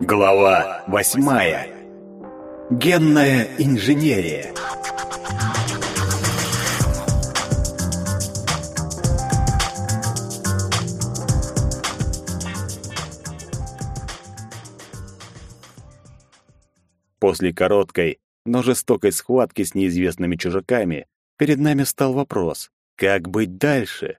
Глава восьмая. Генная инженерия. После короткой, но жестокой схватки с неизвестными чужаками перед нами стал вопрос, как быть дальше?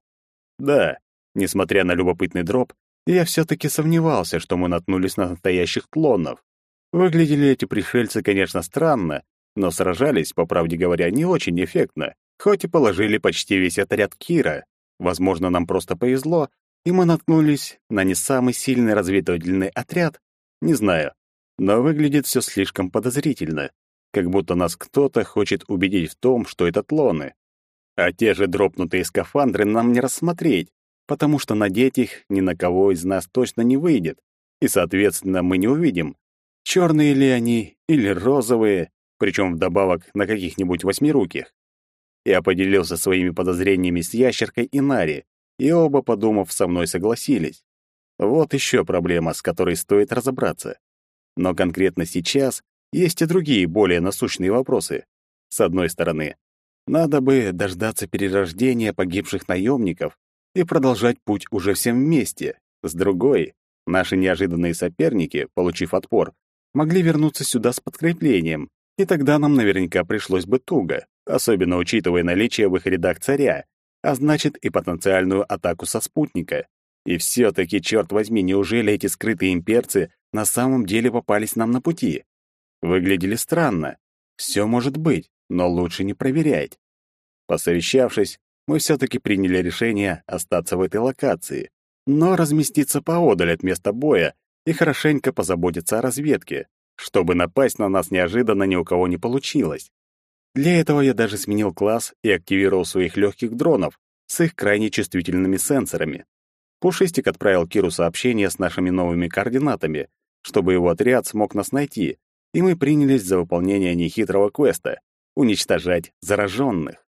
Да, несмотря на любопытный дроп, я все-таки сомневался, что мы наткнулись на настоящих клонов. Выглядели эти пришельцы, конечно, странно, но сражались, по правде говоря, не очень эффектно, хоть и положили почти весь отряд Кира. Возможно, нам просто повезло, и мы наткнулись на не самый сильный разведывательный отряд. Не знаю, но выглядит все слишком подозрительно, как будто нас кто-то хочет убедить в том, что это тлоны. А те же дропнутые скафандры нам не рассмотреть, потому что надеть их ни на кого из нас точно не выйдет, и, соответственно, мы не увидим, черные ли они или розовые, причем вдобавок на каких-нибудь восьмируких. Я поделился своими подозрениями с ящеркой и Нари, и оба, подумав, со мной согласились. Вот еще проблема, с которой стоит разобраться. Но конкретно сейчас есть и другие, более насущные вопросы. С одной стороны, надо бы дождаться перерождения погибших наемников и продолжать путь уже всем вместе. С другой, наши неожиданные соперники, получив отпор, могли вернуться сюда с подкреплением, и тогда нам наверняка пришлось бы туго, особенно учитывая наличие в их рядах царя, а значит и потенциальную атаку со спутника. И все-таки, черт возьми, неужели эти скрытые имперцы на самом деле попались нам на пути? Выглядели странно. Все может быть, но лучше не проверять. Посовещавшись, мы все-таки приняли решение остаться в этой локации, но разместиться поодаль от места боя и хорошенько позаботиться о разведке, чтобы напасть на нас неожиданно ни у кого не получилось. Для этого я даже сменил класс и активировал своих легких дронов с их крайне чувствительными сенсорами. Пушистик отправил Киру сообщение с нашими новыми координатами, чтобы его отряд смог нас найти, и мы принялись за выполнение нехитрого квеста — уничтожать зараженных.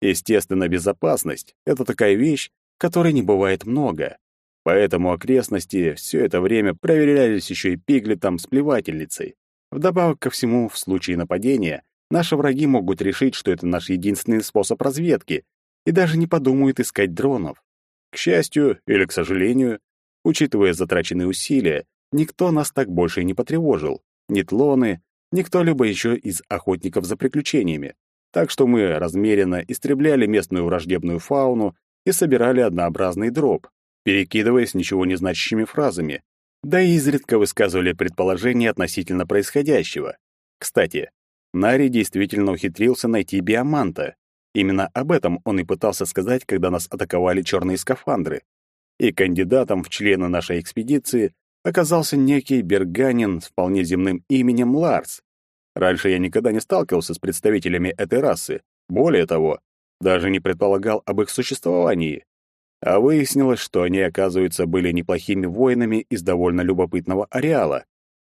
Естественно, безопасность — это такая вещь, которой не бывает много. Поэтому окрестности все это время проверялись еще и пиглетом с плевательницей. Вдобавок ко всему, в случае нападения, наши враги могут решить, что это наш единственный способ разведки, и даже не подумают искать дронов. К счастью или к сожалению, учитывая затраченные усилия, никто нас так больше не потревожил. Ни тлоны, ни кто-либо еще из охотников за приключениями. Так что мы размеренно истребляли местную враждебную фауну и собирали однообразный дроп, перекидываясь ничего не значащими фразами, да и изредка высказывали предположения относительно происходящего. Кстати, Нари действительно ухитрился найти биоманта. Именно об этом он и пытался сказать, когда нас атаковали черные скафандры. И кандидатом в члены нашей экспедиции оказался некий берганин с вполне земным именем Ларс, Раньше я никогда не сталкивался с представителями этой расы. Более того, даже не предполагал об их существовании. А выяснилось, что они, оказывается, были неплохими воинами из довольно любопытного ареала.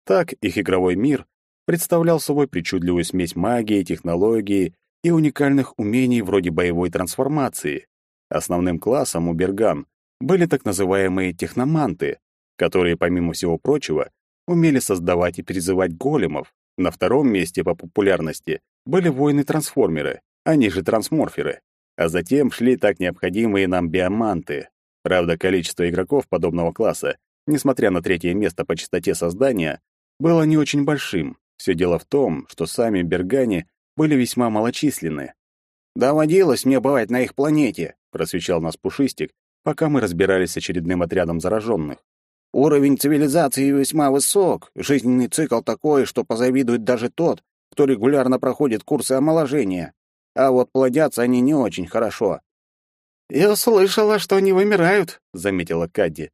Так их игровой мир представлял собой причудливую смесь магии, технологии и уникальных умений вроде боевой трансформации. Основным классом у Берган были так называемые техноманты, которые, помимо всего прочего, умели создавать и призывать големов. На втором месте по популярности были воины-трансформеры, они же трансморферы. А затем шли так необходимые нам биоманты. Правда, количество игроков подобного класса, несмотря на третье место по частоте создания, было не очень большим. Все дело в том, что сами Бергане были весьма малочисленны. «Доводилось мне бывать на их планете», — просвещал нас Пушистик, пока мы разбирались с очередным отрядом зараженных. Уровень цивилизации весьма высок, жизненный цикл такой, что позавидует даже тот, кто регулярно проходит курсы омоложения. А вот плодятся они не очень хорошо. «Я слышала, что они вымирают», — заметила Кадди.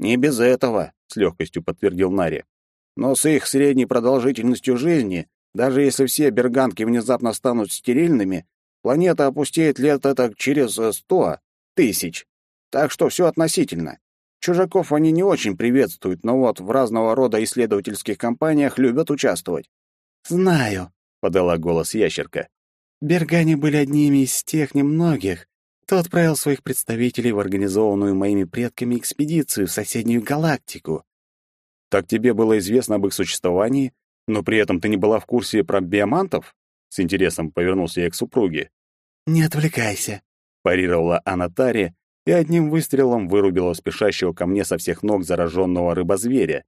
«Не без этого», — с легкостью подтвердил Нари. «Но с их средней продолжительностью жизни, даже если все берганки внезапно станут стерильными, планета опустеет лет это через сто тысяч. Так что все относительно. Чужаков они не очень приветствуют, но вот в разного рода исследовательских компаниях любят участвовать. «Знаю», — подала голос ящерка. «Бергане были одними из тех немногих, кто отправил своих представителей в организованную моими предками экспедицию в соседнюю галактику. Так тебе было известно об их существовании, но при этом ты не была в курсе про биомантов? С интересом повернулся я к супруге. Не отвлекайся, парировала Анатария и одним выстрелом вырубила спешащего ко мне со всех ног зараженного рыбозверя.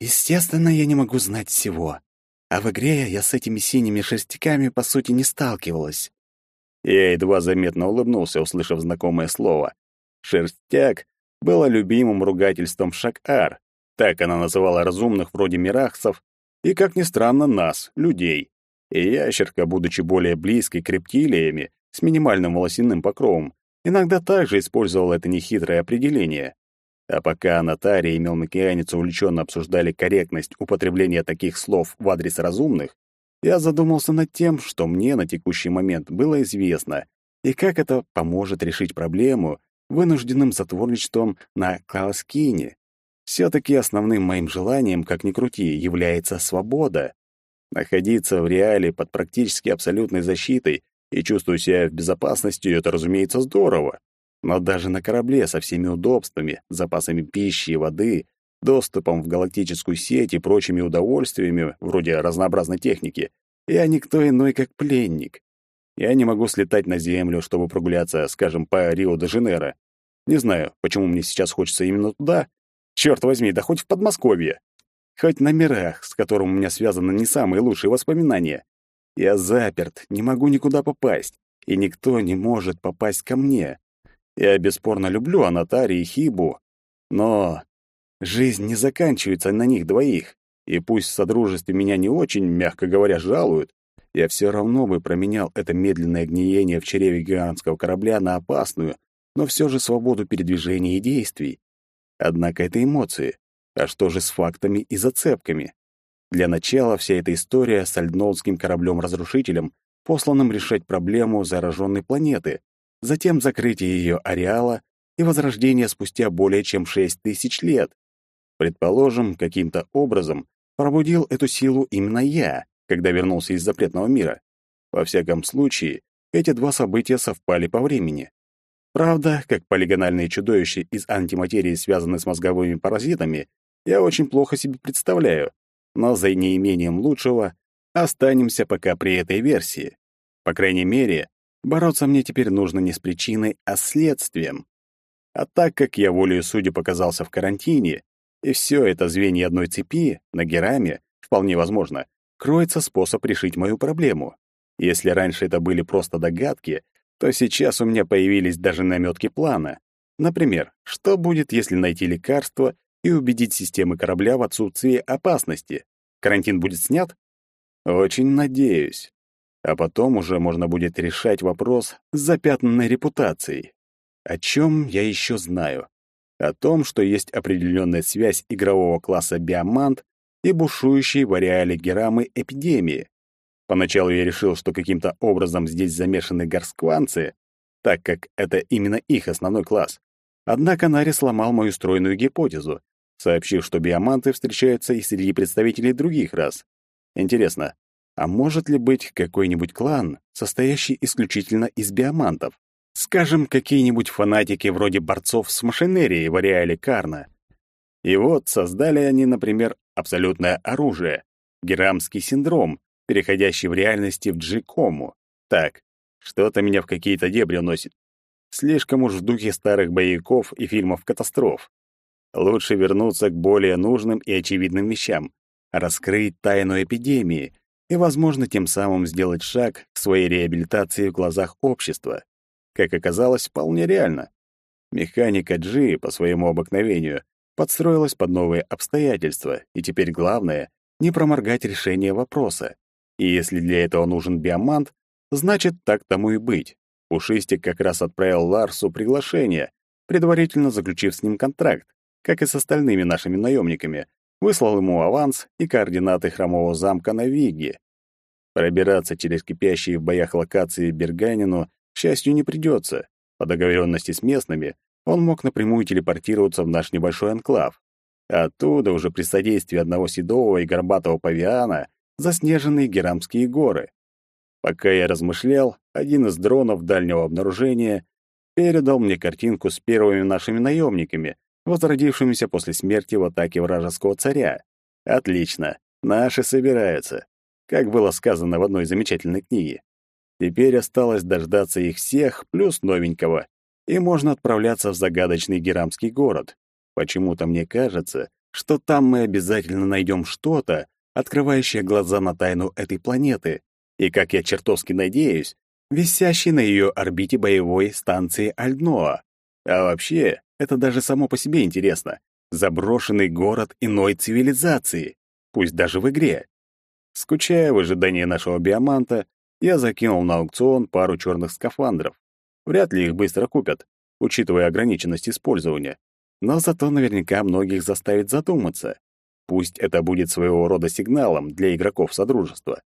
Естественно, я не могу знать всего. А в игре я с этими синими шерстяками, по сути, не сталкивалась. Я едва заметно улыбнулся, услышав знакомое слово. «Шерстяк» было любимым ругательством Шак-Ар. Так она называла разумных вроде мирахсов и, как ни странно, нас, людей. И ящерка, будучи более близкой к рептилиями, с минимальным волосяным покровом, иногда также использовала это нехитрое определение. А пока Анатария и Мелмокеанец увлеченно обсуждали корректность употребления таких слов в адрес разумных, я задумался над тем, что мне на текущий момент было известно, и как это поможет решить проблему вынужденным затворничеством на Клаускине. Все-таки основным моим желанием, как ни крути, является свобода. Находиться в реале под практически абсолютной защитой и чувствовать себя в безопасности — это, разумеется, здорово. Но даже на корабле со всеми удобствами, запасами пищи и воды, доступом в галактическую сеть и прочими удовольствиями, вроде разнообразной техники, я никто иной, как пленник. Я не могу слетать на Землю, чтобы прогуляться, скажем, по Рио-де-Жанейро. Не знаю, почему мне сейчас хочется именно туда. Черт возьми, да хоть в Подмосковье. Хоть на мирах, с которым у меня связаны не самые лучшие воспоминания. Я заперт, не могу никуда попасть, и никто не может попасть ко мне. Я бесспорно люблю Анатари и Хибу, но жизнь не заканчивается на них двоих, и пусть в содружестве меня не очень, мягко говоря, жалуют, я все равно бы променял это медленное гниение в чреве гигантского корабля на опасную, но все же свободу передвижения и действий. Однако это эмоции. А что же с фактами и зацепками? Для начала вся эта история с альднолдским кораблем-разрушителем, посланным решать проблему зараженной планеты, затем закрытие ее ареала и возрождение спустя более чем шесть тысяч лет. Предположим, каким-то образом пробудил эту силу именно я, когда вернулся из запретного мира. Во всяком случае, эти два события совпали по времени. Правда, как полигональные чудовища из антиматерии связаны с мозговыми паразитами, я очень плохо себе представляю, но за неимением лучшего останемся пока при этой версии. По крайней мере, бороться мне теперь нужно не с причиной, а с следствием. А так как я волею судьи показался в карантине, и все это звенья одной цепи, на Гераме, вполне возможно, кроется способ решить мою проблему. Если раньше это были просто догадки, то сейчас у меня появились даже намётки плана. Например, что будет, если найти лекарство и убедить системы корабля в отсутствии опасности? Карантин будет снят? Очень надеюсь. А потом уже можно будет решать вопрос с запятнанной репутацией. О чем я еще знаю? О том, что есть определенная связь игрового класса биомант и бушующей в ареале Герамы эпидемии. Поначалу я решил, что каким-то образом здесь замешаны горскванцы, так как это именно их основной класс. Однако Нари сломал мою стройную гипотезу, сообщив, что биоманты встречаются и среди представителей других рас. Интересно, а может ли быть какой-нибудь клан, состоящий исключительно из биомантов? Скажем, какие-нибудь фанатики вроде борцов с машинерией в ареале Карна. И вот создали они, например, абсолютное оружие — герамский синдром, переходящий в реальности в Джикому. Так, что-то меня в какие-то дебри уносит. Слишком уж в духе старых боевиков и фильмов катастроф. Лучше вернуться к более нужным и очевидным вещам, раскрыть тайну эпидемии и, возможно, тем самым сделать шаг к своей реабилитации в глазах общества. Как оказалось, вполне реально. Механика Джи, по своему обыкновению, подстроилась под новые обстоятельства, и теперь главное — не проморгать решение вопроса. И если для этого нужен биомант, значит, так тому и быть. Пушистик как раз отправил Ларсу приглашение, предварительно заключив с ним контракт, как и с остальными нашими наемниками, выслал ему аванс и координаты хромого замка на Виге. Пробираться через кипящие в боях локации Берганину, к счастью, не придется. По договоренности с местными он мог напрямую телепортироваться в наш небольшой анклав. оттуда уже при содействии одного седого и горбатого павиана заснеженные Герамские горы. Пока я размышлял, один из дронов дальнего обнаружения передал мне картинку с первыми нашими наемниками, возродившимися после смерти в атаке вражеского царя. Отлично, наши собираются, как было сказано в одной замечательной книге. Теперь осталось дождаться их всех плюс новенького, и можно отправляться в загадочный Герамский город. Почему-то мне кажется, что там мы обязательно найдем что-то, открывающее глаза на тайну этой планеты, и, как я чертовски надеюсь, висящей на ее орбите боевой станции Альдноа. А вообще, это даже само по себе интересно. Заброшенный город иной цивилизации, пусть даже в игре. Скучая в ожидании нашего биоманта, я закинул на аукцион пару черных скафандров. Вряд ли их быстро купят, учитывая ограниченность использования. Но зато наверняка многих заставит задуматься. Пусть это будет своего рода сигналом для игроков Содружества.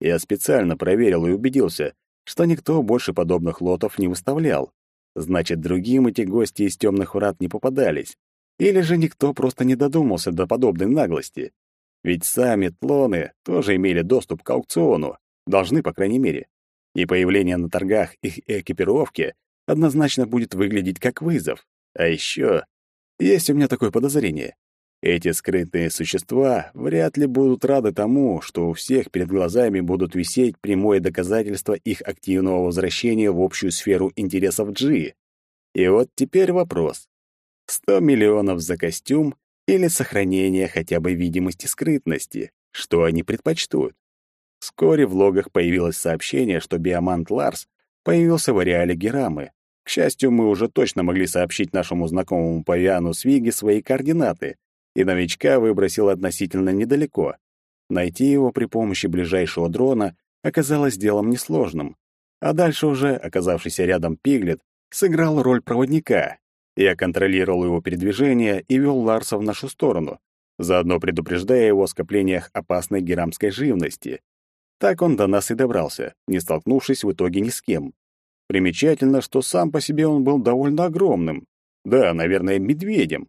Я специально проверил и убедился, что никто больше подобных лотов не выставлял. Значит, другим эти гости из темных врат не попадались. Или же никто просто не додумался до подобной наглости. Ведь сами тлоны тоже имели доступ к аукциону, должны, по крайней мере. И появление на торгах их экипировки однозначно будет выглядеть как вызов. А еще есть у меня такое подозрение. Эти скрытые существа вряд ли будут рады тому, что у всех перед глазами будут висеть прямое доказательство их активного возвращения в общую сферу интересов G. И вот теперь вопрос. 100 миллионов за костюм или сохранение хотя бы видимости скрытности? Что они предпочтут? Вскоре в логах появилось сообщение, что биомант Ларс появился в ареале Герамы. К счастью, мы уже точно могли сообщить нашему знакомому Павиану Свиги свои координаты, и новичка выбросил относительно недалеко. Найти его при помощи ближайшего дрона оказалось делом несложным. А дальше уже, оказавшийся рядом Пиглет, сыграл роль проводника. Я контролировал его передвижение и вел Ларса в нашу сторону, заодно предупреждая его о скоплениях опасной герамской живности. Так он до нас и добрался, не столкнувшись в итоге ни с кем. Примечательно, что сам по себе он был довольно огромным. Да, наверное, медведем.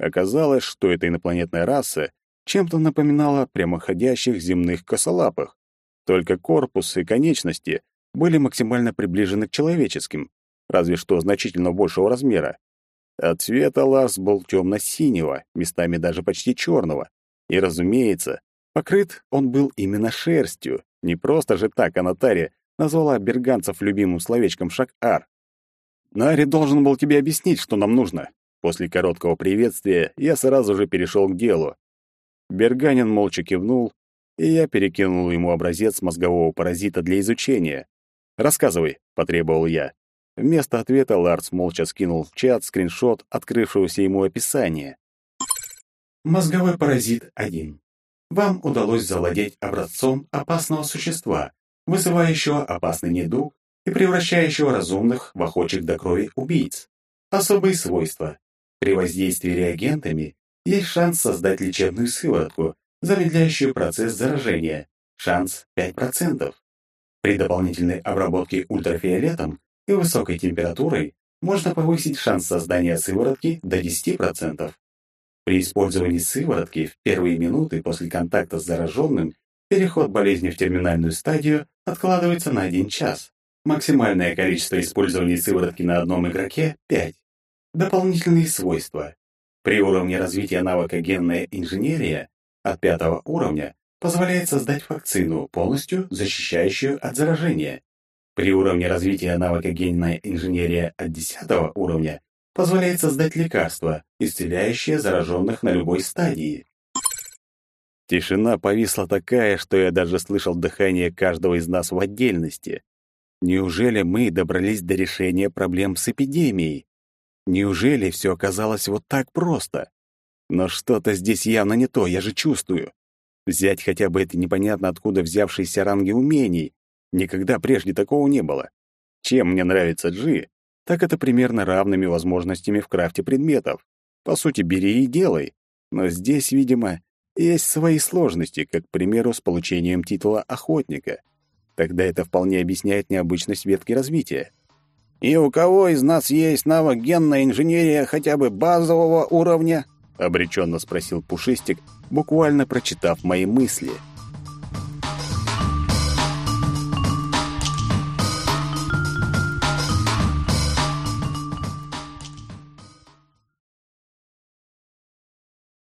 Оказалось, что эта инопланетная раса чем-то напоминала прямоходящих земных косолапых. Только корпус и конечности были максимально приближены к человеческим, разве что значительно большего размера. От цвета Ларс был темно-синего, местами даже почти черного. И, разумеется, покрыт он был именно шерстью. Не просто же так Анатария назвала берганцев любимым словечком «шак-ар». «Нари должен был тебе объяснить, что нам нужно», После короткого приветствия я сразу же перешел к делу. Берганин молча кивнул, и я перекинул ему образец мозгового паразита для изучения. «Рассказывай», — потребовал я. Вместо ответа Ларс молча скинул в чат скриншот открывшегося ему описания. Мозговой паразит 1. Вам удалось завладеть образцом опасного существа, вызывающего опасный недуг и превращающего разумных в охочих до крови убийц. Особые свойства. При воздействии реагентами есть шанс создать лечебную сыворотку, замедляющую процесс заражения. Шанс 5%. При дополнительной обработке ультрафиолетом и высокой температурой можно повысить шанс создания сыворотки до 10%. При использовании сыворотки в первые минуты после контакта с зараженным переход болезни в терминальную стадию откладывается на 1 час. Максимальное количество использования сыворотки на одном игроке — 5. Дополнительные свойства. При уровне развития навыка генная инженерия от пятого уровня позволяет создать вакцину, полностью защищающую от заражения. При уровне развития навыка генная инженерия от десятого уровня позволяет создать лекарство, исцеляющее зараженных на любой стадии. Тишина повисла такая, что я даже слышал дыхание каждого из нас в отдельности. Неужели мы добрались до решения проблем с эпидемией? Неужели все оказалось вот так просто? Но что-то здесь явно не то, я же чувствую. Взять хотя бы это непонятно откуда взявшиеся ранги умений. Никогда прежде такого не было. Чем мне нравится Джи, так это примерно равными возможностями в крафте предметов. По сути, бери и делай. Но здесь, видимо, есть свои сложности, как, к примеру, с получением титула охотника. Тогда это вполне объясняет необычность ветки развития. «И у кого из нас есть навык генной инженерия хотя бы базового уровня?» — обреченно спросил Пушистик, буквально прочитав мои мысли —